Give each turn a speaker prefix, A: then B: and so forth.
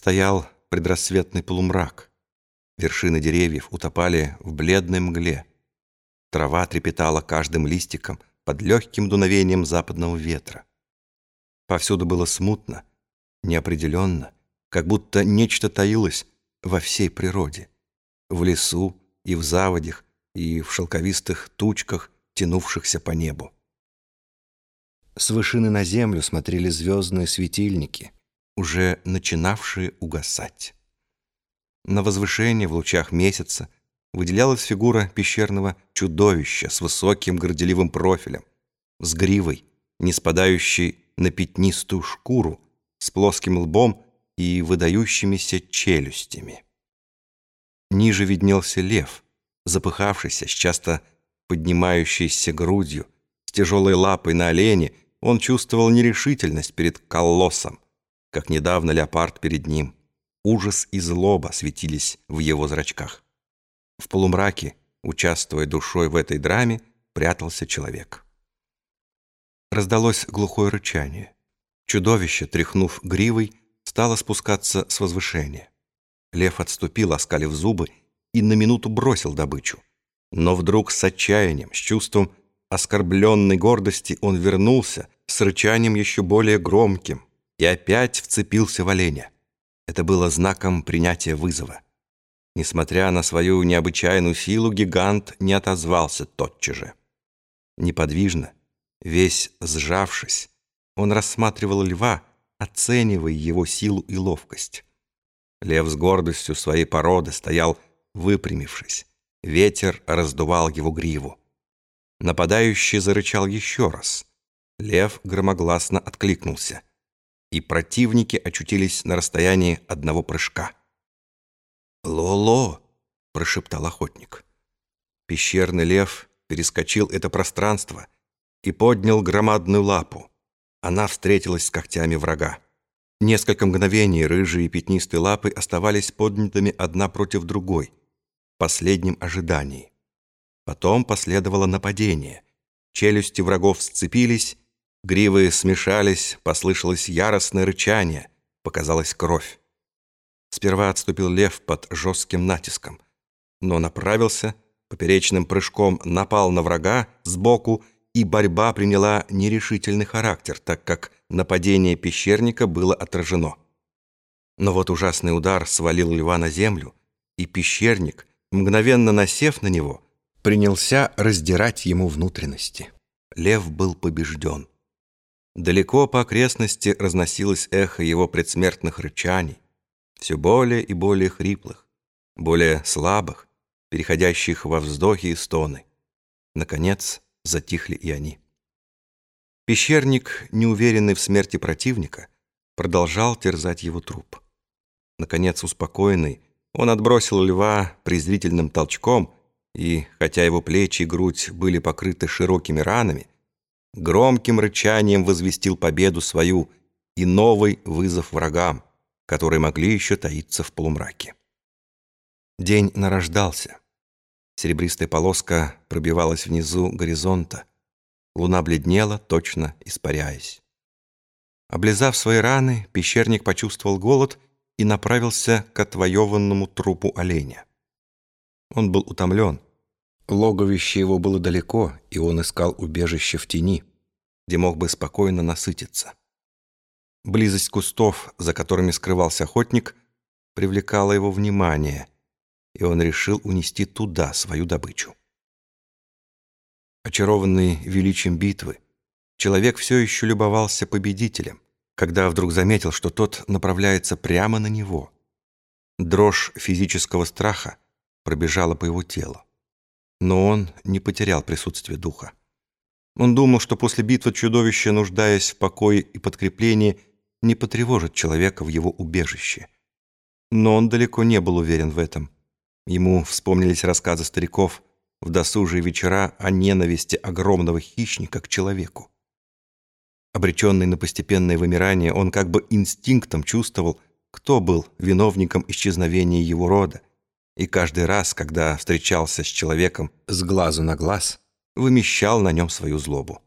A: Стоял предрассветный полумрак. Вершины деревьев утопали в бледной мгле. Трава трепетала каждым листиком под легким дуновением западного ветра. Повсюду было смутно, неопределенно, как будто нечто таилось во всей природе. В лесу и в заводях, и в шелковистых тучках, тянувшихся по небу. С вышины на землю смотрели звездные светильники, уже начинавшие угасать. На возвышении в лучах месяца выделялась фигура пещерного чудовища с высоким горделивым профилем, с гривой, не спадающей на пятнистую шкуру, с плоским лбом и выдающимися челюстями. Ниже виднелся лев, запыхавшийся, с часто поднимающейся грудью, с тяжелой лапой на олене, он чувствовал нерешительность перед колоссом, как недавно леопард перед ним. Ужас и злоба светились в его зрачках. В полумраке, участвуя душой в этой драме, прятался человек. Раздалось глухое рычание. Чудовище, тряхнув гривой, стало спускаться с возвышения. Лев отступил, оскалив зубы, и на минуту бросил добычу. Но вдруг с отчаянием, с чувством оскорбленной гордости он вернулся с рычанием еще более громким и опять вцепился в оленя. Это было знаком принятия вызова. Несмотря на свою необычайную силу, гигант не отозвался тотчас же. Неподвижно, весь сжавшись, он рассматривал льва, оценивая его силу и ловкость. Лев с гордостью своей породы стоял, выпрямившись. Ветер раздувал его гриву. Нападающий зарычал еще раз. Лев громогласно откликнулся. И противники очутились на расстоянии одного прыжка. «Ло-ло!» — прошептал охотник. Пещерный лев перескочил это пространство и поднял громадную лапу. Она встретилась с когтями врага. Несколько мгновений рыжие пятнистые лапы оставались поднятыми одна против другой, в последнем ожидании. Потом последовало нападение. Челюсти врагов сцепились, гривы смешались, послышалось яростное рычание, показалась кровь. Сперва отступил лев под жестким натиском, но направился, поперечным прыжком напал на врага сбоку, и борьба приняла нерешительный характер, так как нападение пещерника было отражено. Но вот ужасный удар свалил льва на землю, и пещерник, мгновенно насев на него, принялся раздирать ему внутренности. Лев был побежден. Далеко по окрестности разносилось эхо его предсмертных рычаний, все более и более хриплых, более слабых, переходящих во вздохи и стоны. Наконец затихли и они. Пещерник, неуверенный в смерти противника, продолжал терзать его труп. Наконец, успокоенный, он отбросил льва презрительным толчком и, хотя его плечи и грудь были покрыты широкими ранами, громким рычанием возвестил победу свою и новый вызов врагам, которые могли еще таиться в полумраке. День нарождался. Серебристая полоска пробивалась внизу горизонта. Луна бледнела, точно испаряясь. Облизав свои раны, пещерник почувствовал голод и направился к отвоеванному трупу оленя. Он был утомлен. Логовище его было далеко, и он искал убежище в тени, где мог бы спокойно насытиться. Близость кустов, за которыми скрывался охотник, привлекала его внимание, и он решил унести туда свою добычу. Очарованный величием битвы, человек все еще любовался победителем, когда вдруг заметил, что тот направляется прямо на него. Дрожь физического страха пробежала по его телу. Но он не потерял присутствие духа. Он думал, что после битвы чудовище, нуждаясь в покое и подкреплении, не потревожит человека в его убежище. Но он далеко не был уверен в этом. Ему вспомнились рассказы стариков в досужие вечера о ненависти огромного хищника к человеку. Обреченный на постепенное вымирание, он как бы инстинктом чувствовал, кто был виновником исчезновения его рода, и каждый раз, когда встречался с человеком с глазу на глаз, вымещал на нем свою злобу.